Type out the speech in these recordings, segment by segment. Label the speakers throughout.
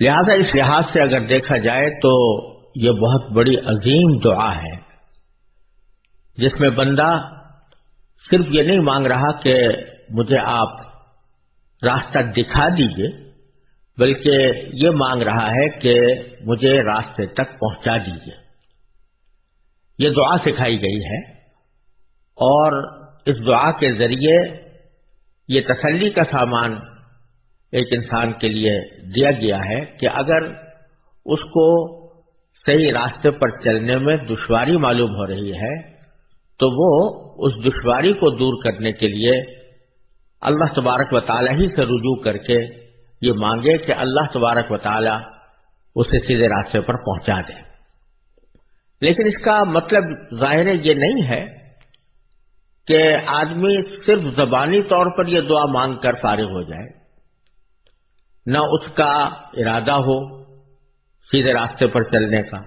Speaker 1: لہذا اس لحاظ سے اگر دیکھا جائے تو یہ بہت بڑی عظیم دعا ہے، جس میں بندہ صرف یہ نہیں مانگ رہا کہ مجھے آپ راستہ دکھا دیجیے، بلکہ یہ مانگ رہا ہے کہ مجھے راستے تک پہنچا دیجیے یہ دعا سکھائی گئی ہے اور اس دعا کے ذریعے یہ تسلی کا سامان ایک انسان کے لیے دیا گیا ہے کہ اگر اس کو صحیح راستے پر چلنے میں دشواری معلوم ہو رہی ہے، تو وہ اس دشواری کو دور کرنے کے لیے اللہ تبارک و تعالی ہی سے رجوع کر کے یہ مانگے کہ اللہ تبارک و تعالی اسے سیدھے راستے پر پہنچا دے۔ لیکن اس کا مطلب ظاہر یہ نہیں ہے کہ آدمی صرف زبانی طور پر یہ دعا مانگ کر فارغ ہو جائے۔ نہ اس کا ارادہ ہو سیدھے راستے پر چلنے کا،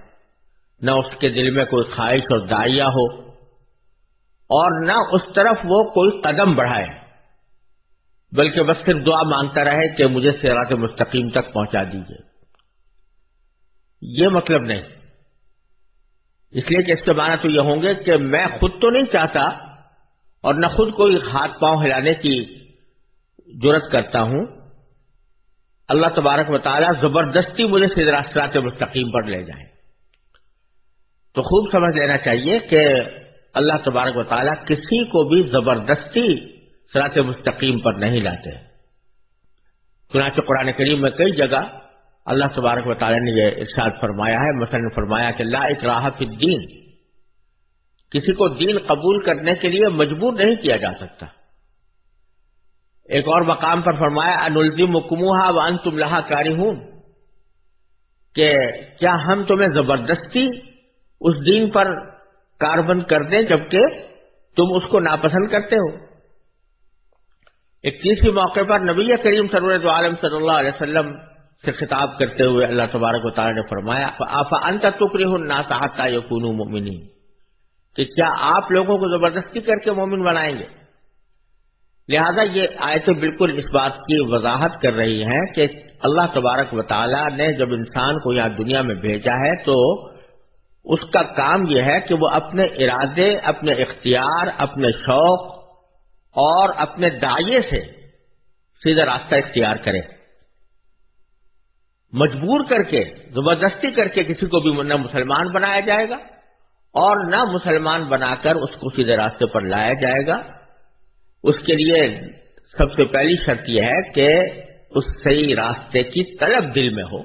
Speaker 1: نہ اس کے دل میں کوئی خواہش اور دائیا ہو، اور نہ اس طرف وہ کوئی قدم بڑھائے۔ بلکہ بس صرف دعا مانگتا رہے کہ مجھے سیرات مستقیم تک پہنچا دیجیے یہ مطلب نہیں۔ اس لیے کہ اس کے معنی تو یہ ہوں گے کہ میں خود تو نہیں چاہتا اور نہ خود کوئی ہاتھ پاؤں ہلانے کی ضرورت کرتا ہوں اللہ تبارک و تعالیٰ زبردستی مجھے سرات مستقیم پر لے جائیں۔ تو خوب سمجھ لینا چاہیے کہ اللہ تبارک و تعالیٰ کسی کو بھی زبردستی سرات مستقیم پر نہیں لاتے۔ چنانچہ قرآن کریم میں کئی جگہ اللہ تبارک و تعالیٰ نے یہ ارشاد فرمایا ہے، مثلا فرمایا کہ لا اکراہ فی الدین، کسی کو دین قبول کرنے کے لیے مجبور نہیں کیا جا سکتا۔ ایک اور مقام پر فرمایا انلزم مکموہا وان تم لہا کاری ہوں کہ کیا ہم تمہیں زبردستی اس دین پر کاربند کر دیں جبکہ تم اس کو ناپسند کرتے ہو؟ ایک تیسری موقع پر نبی کریم سرورت عالم صلی اللہ علیہ وسلم سے خطاب کرتے ہوئے اللہ تبارک و تعالیٰ نے فرمایا آفا انت ٹکری ہوں نا صاحب یقون مومنی کہ کیا آپ لوگوں کو زبردستی کر کے مومن بنائیں گے؟ لہذا یہ آیتیں بالکل اس بات کی وضاحت کر رہی ہیں کہ اللہ تبارک و تعالیٰ نے جب انسان کو یہاں دنیا میں بھیجا ہے تو اس کا کام یہ ہے کہ وہ اپنے ارادے، اپنے اختیار، اپنے شوق اور اپنے دائیں سے سیدھا راستہ اختیار کرے۔ مجبور کر کے، زبردستی کر کے کسی کو بھی نہ مسلمان بنایا جائے گا اور نہ مسلمان بنا کر اس کو سیدھے راستے پر لایا جائے گا۔ اس کے لیے سب سے پہلی شرط یہ ہے کہ اس صحیح راستے کی طلب دل میں ہو۔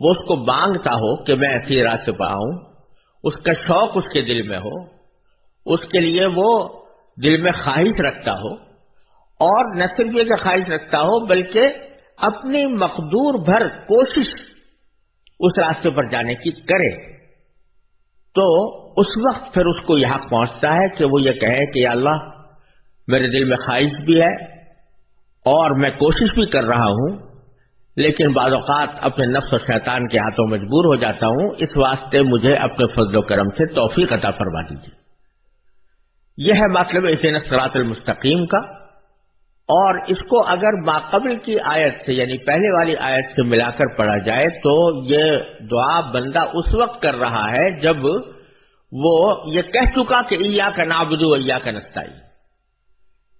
Speaker 1: وہ اس کو مانگتا ہو کہ میں ایسی راستے پر آؤں۔ اس کا شوق اس کے دل میں ہو۔ اس کے لیے وہ دل میں خواہش رکھتا ہو۔ اور نہ صرف یہ کہ خواہش رکھتا ہو، بلکہ اپنی مقدور بھر کوشش اس راستے پر جانے کی کرے۔ تو اس وقت پھر اس کو یہاں پہنچتا ہے کہ وہ یہ کہے کہ یا اللہ میرے دل میں خواہش بھی ہے اور میں کوشش بھی کر رہا ہوں، لیکن بعض اوقات اپنے نفس و شیطان کے ہاتھوں مجبور ہو جاتا ہوں۔ اس واسطے مجھے اپنے فضل و کرم سے توفیق عطا فرما دیجیے یہ ہے مطلب اسے سرات المستقیم کا۔ اور اس کو اگر ماقبل کی آیت سے یعنی پہلے والی آیت سے ملا کر پڑھا جائے تو یہ دعا بندہ اس وقت کر رہا ہے جب وہ یہ کہہ چکا کہ ایا کا نابدو ایا کا نستائی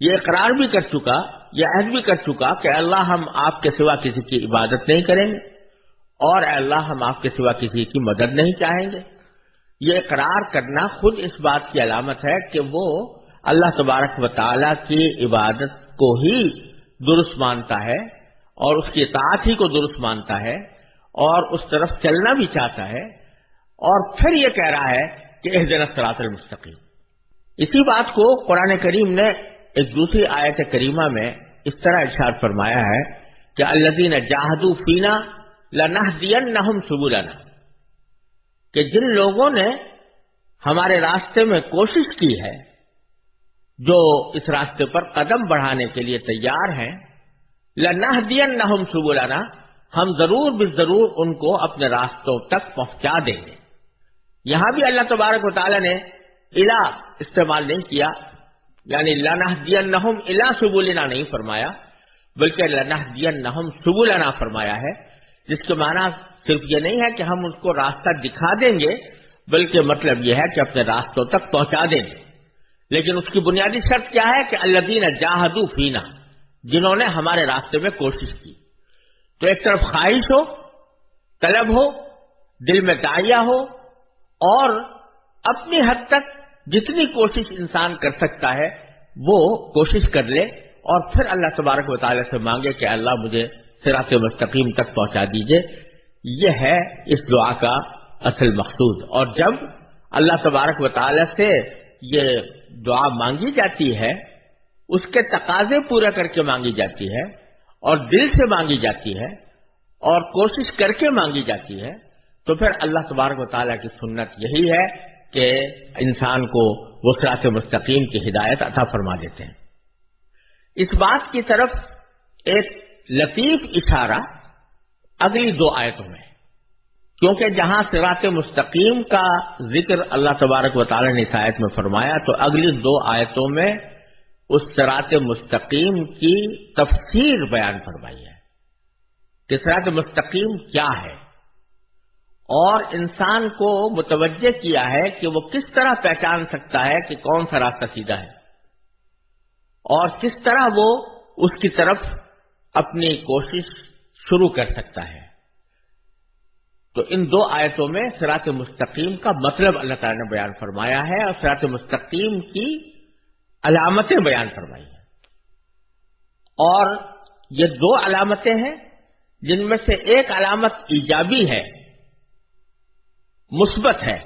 Speaker 1: یہ اقرار بھی کر چکا، یہ عہد بھی کر چکا کہ اللہ ہم آپ کے سوا کسی کی عبادت نہیں کریں گے اور اللہ ہم آپ کے سوا کسی کی مدد نہیں چاہیں گے۔ یہ اقرار کرنا خود اس بات کی علامت ہے کہ وہ اللہ تبارک و تعالی کی عبادت کو ہی درست مانتا ہے اور اس کی اطاعت ہی کو درست مانتا ہے اور اس طرف چلنا بھی چاہتا ہے اور پھر یہ کہہ رہا ہے کہ اس دن سرات المستقیم۔ اسی بات کو قرآن کریم نے ایک دوسری آیت کریمہ میں اس طرح ارشاد فرمایا ہے کہ الدین جاہدو فینا لنح دین نہ کہ جن لوگوں نے ہمارے راستے میں کوشش کی ہے جو اس راستے پر قدم بڑھانے کے لیے تیار ہیں لنح دین نہ ہم ہم ضرور بھی ضرور ان کو اپنے راستوں تک پہنچا دیں گے۔ یہاں بھی اللہ تبارک و تعالیٰ نے الا استعمال نہیں کیا یعنی لنح دین نہ الا سبولنا نہیں فرمایا، بلکہ لنح دین نہ سبولنا فرمایا ہے، جس کے معنی صرف یہ نہیں ہے کہ ہم اس کو راستہ دکھا دیں گے، بلکہ مطلب یہ ہے کہ اپنے راستوں تک پہنچا دیں گے۔ لیکن اس کی بنیادی شرط کیا ہے کہ اللہ دین جاہدو فینا، جنہوں نے ہمارے راستے میں کوشش کی۔ تو ایک طرف خواہش ہو، طلب ہو، دل میں دائیا ہو، اور اپنی حد تک جتنی کوشش انسان کر سکتا ہے، وہ کوشش کر لے اور پھر اللہ تبارک و تعالیٰ سے مانگے کہ اللہ مجھے سراط مستقیم تک پہنچا دیجیے۔ یہ ہے اس دعا کا اصل مقصود۔ اور جب اللہ تبارک و تعالیٰ سے یہ دعا مانگی جاتی ہے، اس کے تقاضے پورا کر کے مانگی جاتی ہے اور دل سے مانگی جاتی ہے اور کوشش کر کے مانگی جاتی ہے، تو پھر اللہ تبارک و تعالیٰ کی سنت یہی ہے کہ انسان کو وسرات مستقیم کی ہدایت عطا فرما دیتے ہیں۔ اس بات کی طرف ایک لطیف اشارہ اگلی دو آیتوں میں۔ کیونکہ جہاں سرات مستقیم کا ذکر اللہ تبارک و تعالی نے اس آیت میں فرمایا، تو اگلی دو آیتوں میں اس سرات مستقیم کی تفسیر بیان فرمائی ہے کہ سرات مستقیم کیا ہے۔ اور انسان کو متوجہ کیا ہے کہ وہ کس طرح پہچان سکتا ہے کہ کون سا راستہ سیدھا ہے اور کس طرح وہ اس کی طرف اپنی کوشش شروع کر سکتا ہے۔ تو ان دو آیتوں میں سرات مستقیم کا مطلب اللہ تعالی نے بیان فرمایا ہے اور سرات مستقیم کی علامتیں بیان فرمائی ہیں۔ اور یہ دو علامتیں ہیں جن میں سے ایک علامت ایجابی ہے۔ مثبت ہے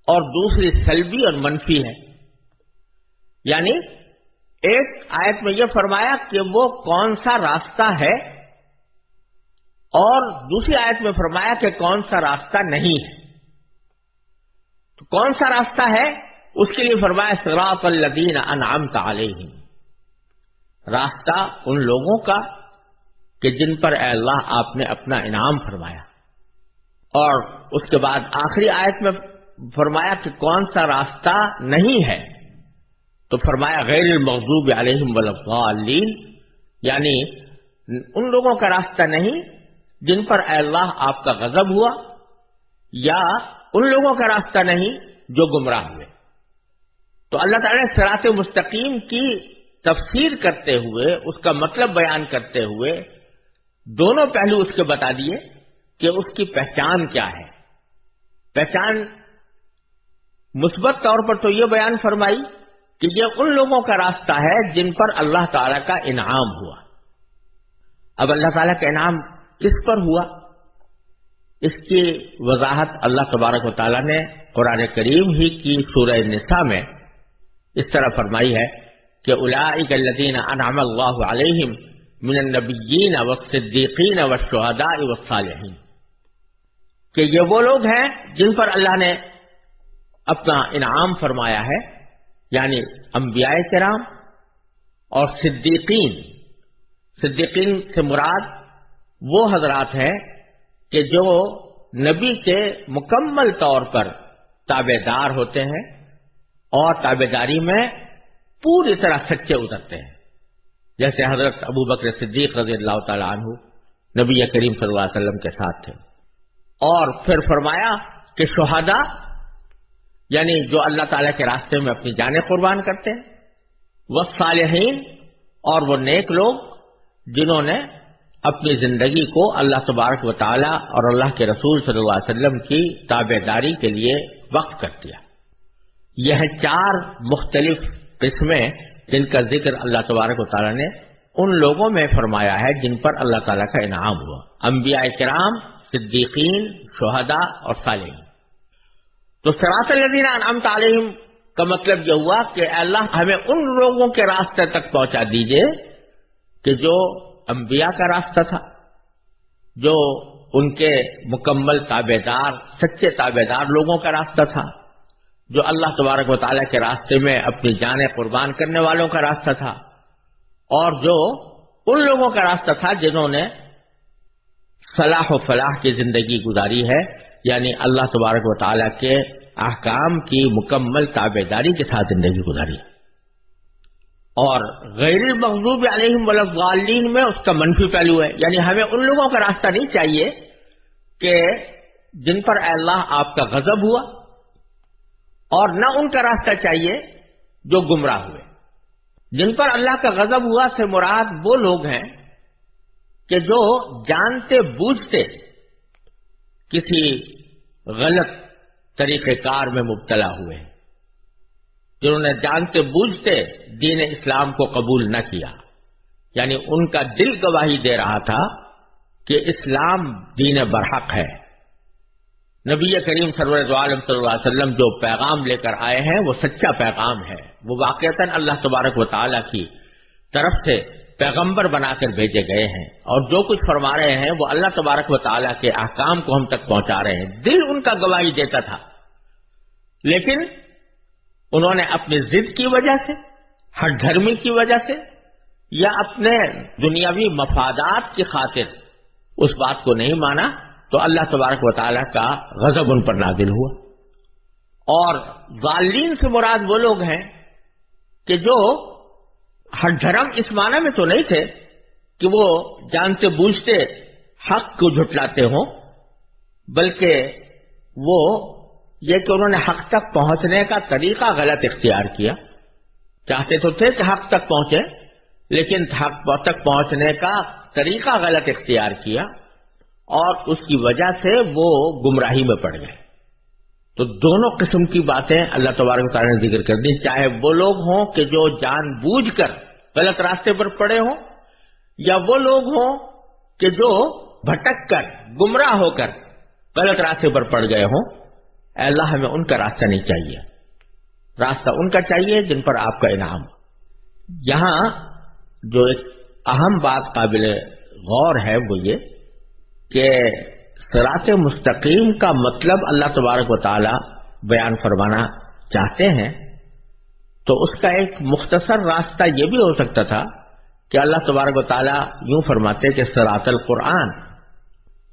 Speaker 1: اور دوسری سلبی اور منفی ہے۔ یعنی ایک آیت میں یہ فرمایا کہ وہ کون سا راستہ ہے اور دوسری آیت میں فرمایا کہ کون سا راستہ نہیں ہے۔ تو کون سا راستہ ہے؟ اس کے لیے فرمایا سراف الدین انعام تعلیم راستہ ان لوگوں کا کہ جن پر اے اللہ آپ نے اپنا انعام فرمایا۔ اور اس کے بعد آخری آیت میں فرمایا کہ کون سا راستہ نہیں ہے؟ تو فرمایا غیر المغضوب علیہم ولین یعنی ان لوگوں کا راستہ نہیں جن پر اے اللہ آپ کا غضب ہوا، یا ان لوگوں کا راستہ نہیں جو گمراہ ہوئے۔ تو اللہ تعالی سرات مستقیم کی تفسیر کرتے ہوئے، اس کا مطلب بیان کرتے ہوئے دونوں پہلو اس کے بتا دیے۔ کہ اس کی پہچان کیا ہے۔ پہچان مثبت طور پر تو یہ بیان فرمائی کہ یہ ان لوگوں کا راستہ ہے جن پر اللہ تعالی کا انعام ہوا۔ اب اللہ تعالیٰ کا انعام کس پر ہوا؟ اس کی وضاحت اللہ تبارک و تعالیٰ نے قرآن کریم ہی کی سورہ نساء میں اس طرح فرمائی ہے کہ الدین انعام اللہ علیہم من النبیین و صدیقین و شہداء و صالحین کہ یہ وہ لوگ ہیں جن پر اللہ نے اپنا انعام فرمایا ہے یعنی انبیاء کرام اور صدیقین۔ صدیقین سے مراد وہ حضرات ہیں کہ جو نبی کے مکمل طور پر تابے دار ہوتے ہیں اور تابے داری میں پوری طرح سچے اترتے ہیں۔ جیسے حضرت ابو بکر صدیق رضی اللہ تعالی عنہ نبی کریم صلی اللہ علیہ وسلم کے ساتھ تھے۔ اور پھر فرمایا کہ شہادا یعنی جو اللہ تعالی کے راستے میں اپنی جانیں قربان کرتے ہیں وہ صالحین اور وہ نیک لوگ جنہوں نے اپنی زندگی کو اللہ تبارک و تعالی اور اللہ کے رسول صلی اللہ علیہ وسلم کی تابے داری کے لیے وقف کر دیا۔ یہ چار مختلف قسمیں جن کا ذکر اللہ تبارک و تعالیٰ نے ان لوگوں میں فرمایا ہے جن پر اللہ تعالیٰ کا انعام ہوا۔ انبیاء کرام صدیقین، شہداء اور صالحین۔ تو سراط الدین انعام تعلیم کا مطلب یہ ہوا کہ اللہ، ہمیں ان لوگوں کے راستے تک پہنچا دیجیے کہ جو انبیاء کا راستہ تھا، جو ان کے مکمل تابے دار سچے تابے دار لوگوں کا راستہ تھا، جو اللہ تبارک و تعالیٰ کے راستے میں اپنی جانیں قربان کرنے والوں کا راستہ تھا، اور جو ان لوگوں کا راستہ تھا جنہوں نے صلاح و فلاح کی زندگی گزاری ہے یعنی اللہ تبارک و تعالیٰ کے احکام کی مکمل تابے داری کے ساتھ زندگی گزاری۔ اور غیر المغضوب علیہم ولین میں اس کا منفی پہلو ہے یعنی ہمیں ان لوگوں کا راستہ نہیں چاہیے کہ جن پر اللہ آپ کا غضب ہوا، اور نہ ان کا راستہ چاہیے جو گمراہ ہوئے۔ جن پر اللہ کا غضب ہوا سے مراد وہ لوگ ہیں کہ جو جانتے بوجھتے کسی غلط طریقہ کار میں مبتلا ہوئے جنہوں نے جانتے بوجھتے دین اسلام کو قبول نہ کیا۔ یعنی ان کا دل گواہی دے رہا تھا کہ اسلام دین برحق ہے۔ نبی کریم سرور عالم صلی اللہ علیہ وسلم جو پیغام لے کر آئے ہیں، وہ سچا پیغام ہے۔ وہ واقعتاً اللہ تبارک و تعالیٰ کی طرف سے پیغمبر بنا کر بھیجے گئے ہیں اور جو کچھ فرما رہے ہیں وہ اللہ تبارک و تعالیٰ کے احکام کو ہم تک پہنچا رہے ہیں۔ دل ان کا گواہی دیتا تھا۔ لیکن انہوں نے اپنی ضد کی وجہ سے، ہر دھرمی کی وجہ سے یا اپنے دنیاوی مفادات کی خاطر اس بات کو نہیں مانا تو اللہ تبارک و تعالیٰ کا غضب ان پر نازل ہوا۔ اور غالین سے مراد وہ لوگ ہیں کہ جو ہر دھرم اس معنی میں تو نہیں تھے کہ وہ جانتے بوجھتے، حق کو جھٹلاتے ہوں، بلکہ وہ یہ کہ انہوں نے حق تک پہنچنے کا طریقہ غلط اختیار کیا۔ چاہتے تو تھے کہ حق تک پہنچے، لیکن حق تک پہنچنے کا طریقہ غلط اختیار کیا اور اس کی وجہ سے وہ گمراہی میں پڑ گئے۔ تو دونوں قسم کی باتیں اللہ تبارک تعالیٰ نے ذکر کر دی۔ چاہے وہ لوگ ہوں کہ جو جان بوجھ کر غلط راستے پر پڑے ہوں، یا وہ لوگ ہوں کہ جو بھٹک کر، گمراہ ہو کر غلط راستے پر پڑ گئے ہوں، اے اللہ، ہمیں ان کا راستہ نہیں چاہیے۔ راستہ ان کا چاہیے جن پر آپ کا انعام۔ یہاں جو ایک اہم بات قابل غور ہے وہ یہ کہ سرات مستقیم کا مطلب اللہ تبارک و تعالی بیان فرمانا چاہتے ہیں، تو اس کا ایک مختصر راستہ یہ بھی ہو سکتا تھا کہ اللہ تبارک و تعالی یوں فرماتے کہ سرات القرآن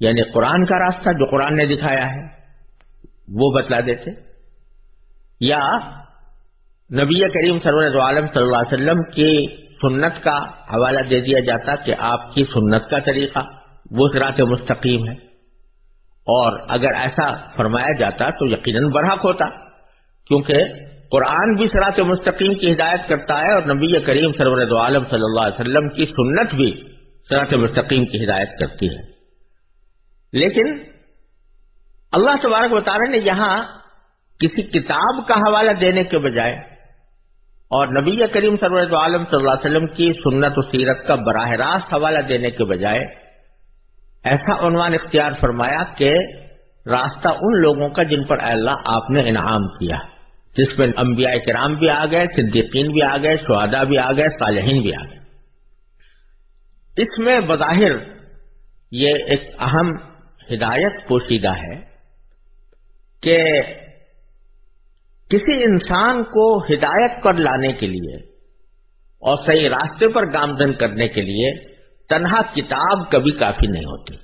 Speaker 1: یعنی قرآن کا راستہ جو قرآن نے دکھایا ہے، وہ بتلا دیتے۔ یا نبی کریم سرور عالم صلی اللہ علیہ وسلم کی سنت کا حوالہ دے دیا جاتا کہ آپ کی سنت کا طریقہ، وہ سرات مستقیم ہے۔ اور اگر ایسا فرمایا جاتا تو یقیناً برحق ہوتا، کیونکہ قرآن بھی سرات مستقیم کی ہدایت کرتا ہے اور نبی کریم سرور عالم صلی اللہ علیہ وسلم کی سنت بھی سرات مستقیم کی ہدایت کرتی ہے۔ لیکن اللہ تبارک وطالعہ نے یہاں کسی کتاب کا حوالہ دینے کے بجائے اور نبی کریم سرور عالم صلی اللہ علیہ وسلم کی سنت و سیرت کا براہ راست حوالہ دینے کے بجائے ایسا عنوان اختیار فرمایا کہ راستہ ان لوگوں کا جن پر اللہ آپ نے انعام کیا۔ جس میں انبیاء کرام بھی آ گئے، صدیقین بھی آ گئے شہادا بھی آ گئے، صالحین بھی آ گئے۔ اس میں بظاہر یہ ایک اہم ہدایت پوشیدہ ہے کہ کسی انسان کو ہدایت پر لانے کے لیے اور صحیح راستے پر گامزن کرنے کے لیے تنہا کتاب کبھی کافی نہیں ہوتی۔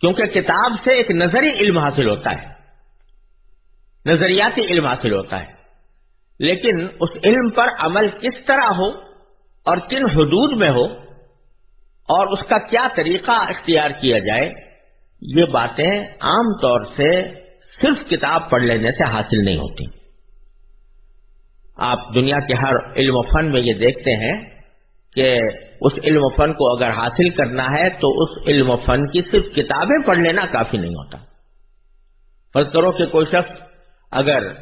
Speaker 1: کیونکہ کتاب سے ایک نظری علم حاصل ہوتا ہے۔ نظریاتی علم حاصل ہوتا ہے۔ لیکن اس علم پر عمل کس طرح ہو اور کن حدود میں ہو اور اس کا کیا طریقہ اختیار کیا جائے، یہ باتیں عام طور سے صرف کتاب پڑھ لینے سے حاصل نہیں ہوتی۔ آپ دنیا کے ہر علم و فن میں یہ دیکھتے ہیں۔ کہ اس علم و فن کو اگر حاصل کرنا ہے تو اس علم و فن کی صرف کتابیں پڑھ لینا کافی نہیں ہوتا۔ فرض کرو کہ کوئی شخص اگر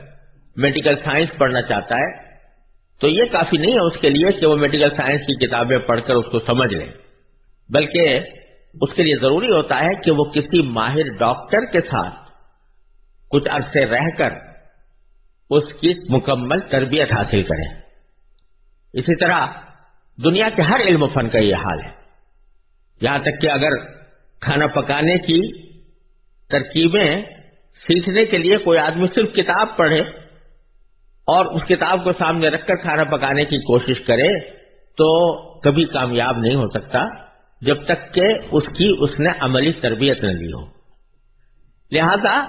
Speaker 1: میڈیکل سائنس پڑھنا چاہتا ہے تو یہ کافی نہیں ہے اس کے لیے کہ وہ میڈیکل سائنس کی کتابیں پڑھ کر اس کو سمجھ لے۔ بلکہ اس کے لیے ضروری ہوتا ہے کہ وہ کسی ماہر ڈاکٹر کے ساتھ کچھ عرصے رہ کر اس کی مکمل تربیت حاصل کرے۔ اسی طرح دنیا کے ہر علم و فن کا یہ حال ہے۔ یہاں تک کہ اگر کھانا پکانے کی ترکیبیں سیکھنے کے لیے کوئی آدمی صرف کتاب پڑھے اور اس کتاب کو سامنے رکھ کر کھانا پکانے کی کوشش کرے تو کبھی کامیاب نہیں ہو سکتا جب تک کہ اس کی اس نے عملی تربیت نہ لی ہو۔ لہذا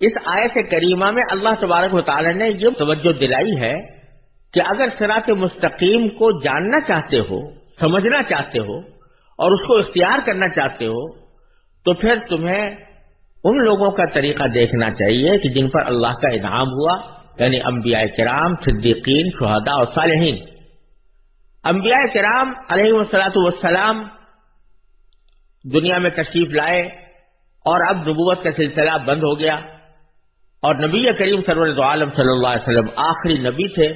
Speaker 1: اس آیت کریمہ میں اللہ تبارک و تعالی نے یہ توجہ دلائی ہے کہ اگر سرات مستقیم کو جاننا چاہتے ہو، سمجھنا چاہتے ہو، اور اس کو اختیار کرنا چاہتے ہو، تو پھر تمہیں ان لوگوں کا طریقہ دیکھنا چاہیے کہ جن پر اللہ کا انعام ہوا یعنی انبیاء کرام، صدیقین، شہداء اور صالحین۔ انبیاء کرام علیہ وسلاۃ والسلام دنیا میں تشریف لائے اور اب نبوت کا سلسلہ بند ہو گیا اور نبی کریم سرور عالم صلی اللہ علیہ وسلم آخری نبی تھے۔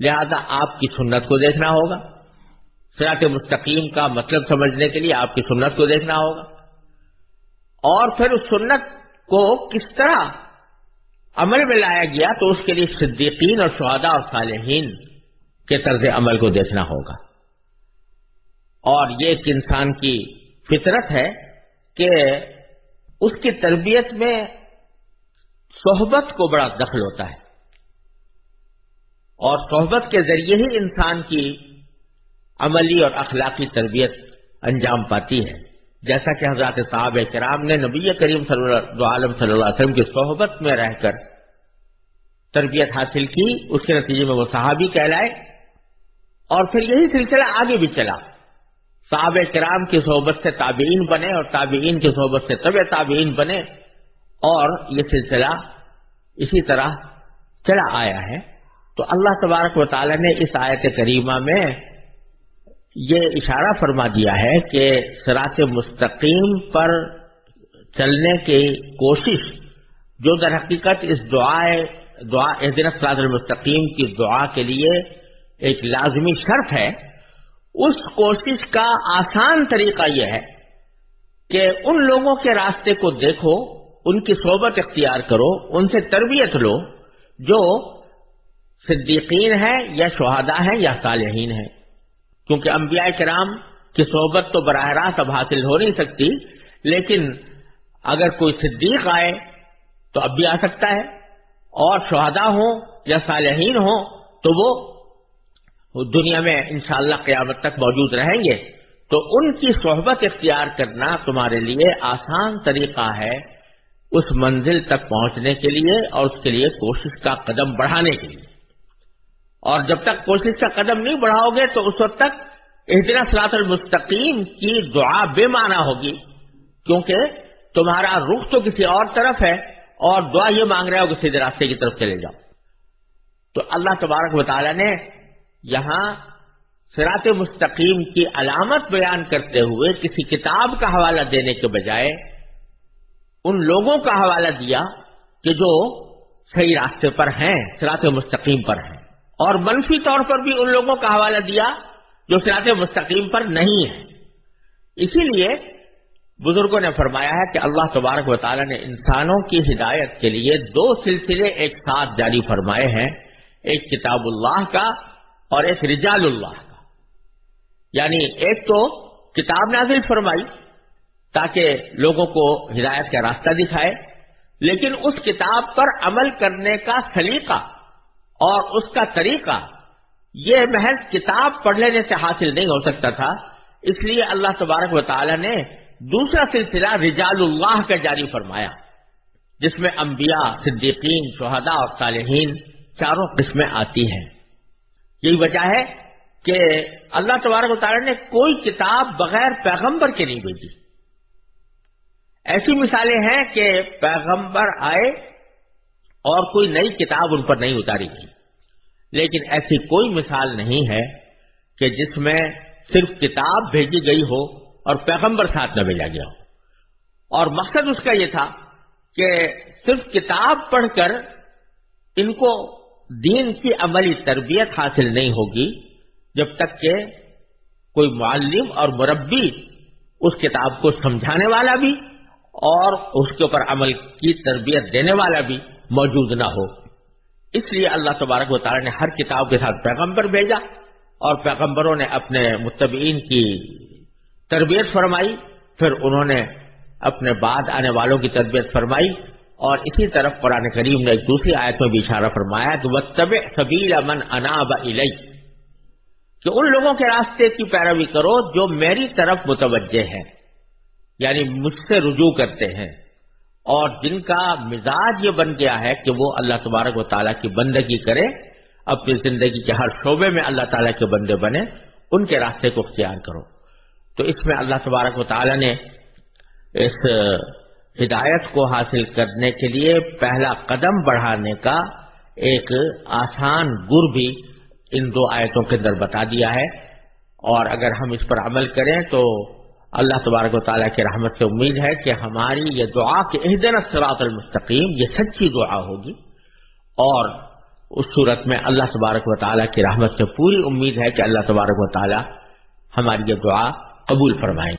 Speaker 1: لہذا آپ کی سنت کو دیکھنا ہوگا۔ سرات مستقیم کا مطلب سمجھنے کے لیے آپ کی سنت کو دیکھنا ہوگا۔ اور پھر اس سنت کو کس طرح عمل میں لایا گیا تو اس کے لیے صدیقین اور شہداء اور صالحین کے طرز عمل کو دیکھنا ہوگا۔ اور یہ ایک انسان کی فطرت ہے کہ اس کی تربیت میں صحبت کو بڑا دخل ہوتا ہے۔ اور صحبت کے ذریعے ہی انسان کی عملی اور اخلاقی تربیت انجام پاتی ہے۔ جیسا کہ حضرات صاحب کرام نے نبی کریم صلی اللہ عالم صلی اللہ علیہ وسلم کی صحبت میں رہ کر تربیت حاصل کی، اس کے نتیجے میں وہ صحابی کہلائے اور پھر یہی سلسلہ آگے بھی چلا۔ صحاب کرام کی صحبت سے تابعین بنے اور تابعین کی صحبت سے طب تابعین بنے اور یہ سلسلہ اسی طرح چلا آیا ہے۔ تو اللہ تبارک و تعالی نے اس آیت کریمہ میں یہ اشارہ فرما دیا ہے کہ سرات مستقیم پر چلنے کی کوشش جو در حقیقت اس دعائے، دعا دن سرات المستقیم کی دعا کے لیے ایک لازمی شرط ہے، اس کوشش کا آسان طریقہ یہ ہے کہ ان لوگوں کے راستے کو دیکھو، ان کی صحبت اختیار کرو، ان سے تربیت لو، جو صدیقین ہیں یا شہدا ہیں یا صالحین ہیں؟ کیونکہ انبیاء کرام کی صحبت تو براہ راست اب حاصل ہو نہیں سکتی، لیکن اگر کوئی صدیق آئے تو اب بھی آ سکتا ہے۔ اور شہدا ہوں یا صالحین ہوں تو وہ دنیا میں انشاءاللہ قیامت تک موجود رہیں گے۔ تو ان کی صحبت اختیار کرنا تمہارے لیے آسان طریقہ ہے اس منزل تک پہنچنے کے لیے اور اس کے لیے کوشش کا قدم بڑھانے کے لیے۔ اور جب تک کوشش کا قدم نہیں بڑھاؤ گے تو اس وقت تک احترا سلاط المستقیم کی دعا بے معنی ہوگی، کیونکہ تمہارا رخ تو کسی اور طرف ہے اور دعا یہ مانگ رہے ہو کہ سیدھے راستے کی طرف چلے جاؤ۔ تو اللہ تبارک مطالعہ نے یہاں سرات مستقیم کی علامت بیان کرتے ہوئے کسی کتاب کا حوالہ دینے کے بجائے ان لوگوں کا حوالہ دیا کہ جو صحیح راستے پر ہیں سرات مستقیم پر ہیں۔ اور منفی طور پر بھی ان لوگوں کا حوالہ دیا جو سرات مستقیم پر نہیں ہے اسی لیے بزرگوں نے فرمایا ہے کہ اللہ تبارک و تعالیٰ نے انسانوں کی ہدایت کے لیے دو سلسلے ایک ساتھ جاری فرمائے ہیں، ایک کتاب اللہ کا اور ایک رجال اللہ کا۔ یعنی ایک تو کتاب نازل فرمائی تاکہ لوگوں کو ہدایت کا راستہ دکھائے، لیکن اس کتاب پر عمل کرنے کا سلیقہ اور اس کا طریقہ یہ محض کتاب پڑھ لینے سے حاصل نہیں ہو سکتا تھا۔ اس لیے اللہ تبارک و تعالی نے دوسرا سلسلہ رجال اللہ کا جاری فرمایا، جس میں انبیاء، صدیقین، شہداء اور صالحین چاروں قسمیں آتی ہیں۔ یہی وجہ ہے کہ اللہ تبارک و تعالی نے کوئی کتاب بغیر پیغمبر کے نہیں بھیجی۔ ایسی مثالیں ہیں کہ پیغمبر آئے اور کوئی نئی کتاب ان پر نہیں اتاری گئی۔ لیکن ایسی کوئی مثال نہیں ہے کہ جس میں صرف کتاب بھیجی گئی ہو اور پیغمبر ساتھ نہ بھیجا گیا ہو۔ اور مقصد اس کا یہ تھا کہ صرف کتاب پڑھ کر ان کو دین کی عملی تربیت حاصل نہیں ہوگی جب تک کہ کوئی معلم اور مربی اس کتاب کو سمجھانے والا بھی اور اس کے اوپر عمل کی تربیت دینے والا بھی موجود نہ ہو۔ اس لیے اللہ تبارک و تعالی نے ہر کتاب کے ساتھ پیغمبر بھیجا اور پیغمبروں نے اپنے متبعین کی تربیت فرمائی، پھر انہوں نے اپنے بعد آنے والوں کی تربیت فرمائی اور اسی طرف قرآن کریم نے ایک دوسری آیت میں بھی اشارہ فرمایا کہ وہ طب سبیل امن اناب کہ ان لوگوں کے راستے کی پیروی کرو جو میری طرف متوجہ ہیں یعنی مجھ سے رجوع کرتے ہیں۔ اور جن کا مزاج یہ بن گیا ہے کہ وہ اللہ تبارک و تعالیٰ کی بندگی کرے، اپنی زندگی کے ہر شعبے میں اللہ تعالیٰ کے بندے بنے، ان کے راستے کو اختیار کرو۔ تو اس میں اللہ تبارک و تعالیٰ نے اس ہدایت کو حاصل کرنے کے لیے پہلا قدم بڑھانے کا ایک آسان گر بھی ان دو آیتوں کے اندر بتا دیا ہے۔ اور اگر ہم اس پر عمل کریں تو اللہ تبارک و تعالیٰ کی رحمت سے امید ہے کہ ہماری یہ دعا کہ عہدن سراط المستقیم یہ سچی دعا ہوگی اور اس صورت میں اللہ تبارک و تعالیٰ کی رحمت سے پوری امید ہے کہ اللہ تبارک و تعالیٰ ہماری یہ دعا قبول فرمائیں